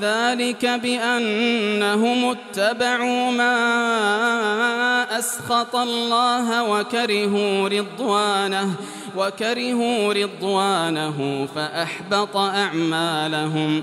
ذلك بأنهم اتبعوا ما أسخط الله وكرهوا رضوانه وكرهوا رضوانه فأحبط أعمالهم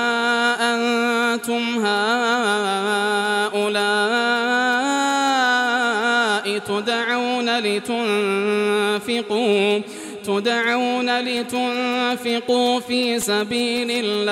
أنتم هؤلاء تدعون لتنفقوا تدعون لتنفقوا في سبيل الله.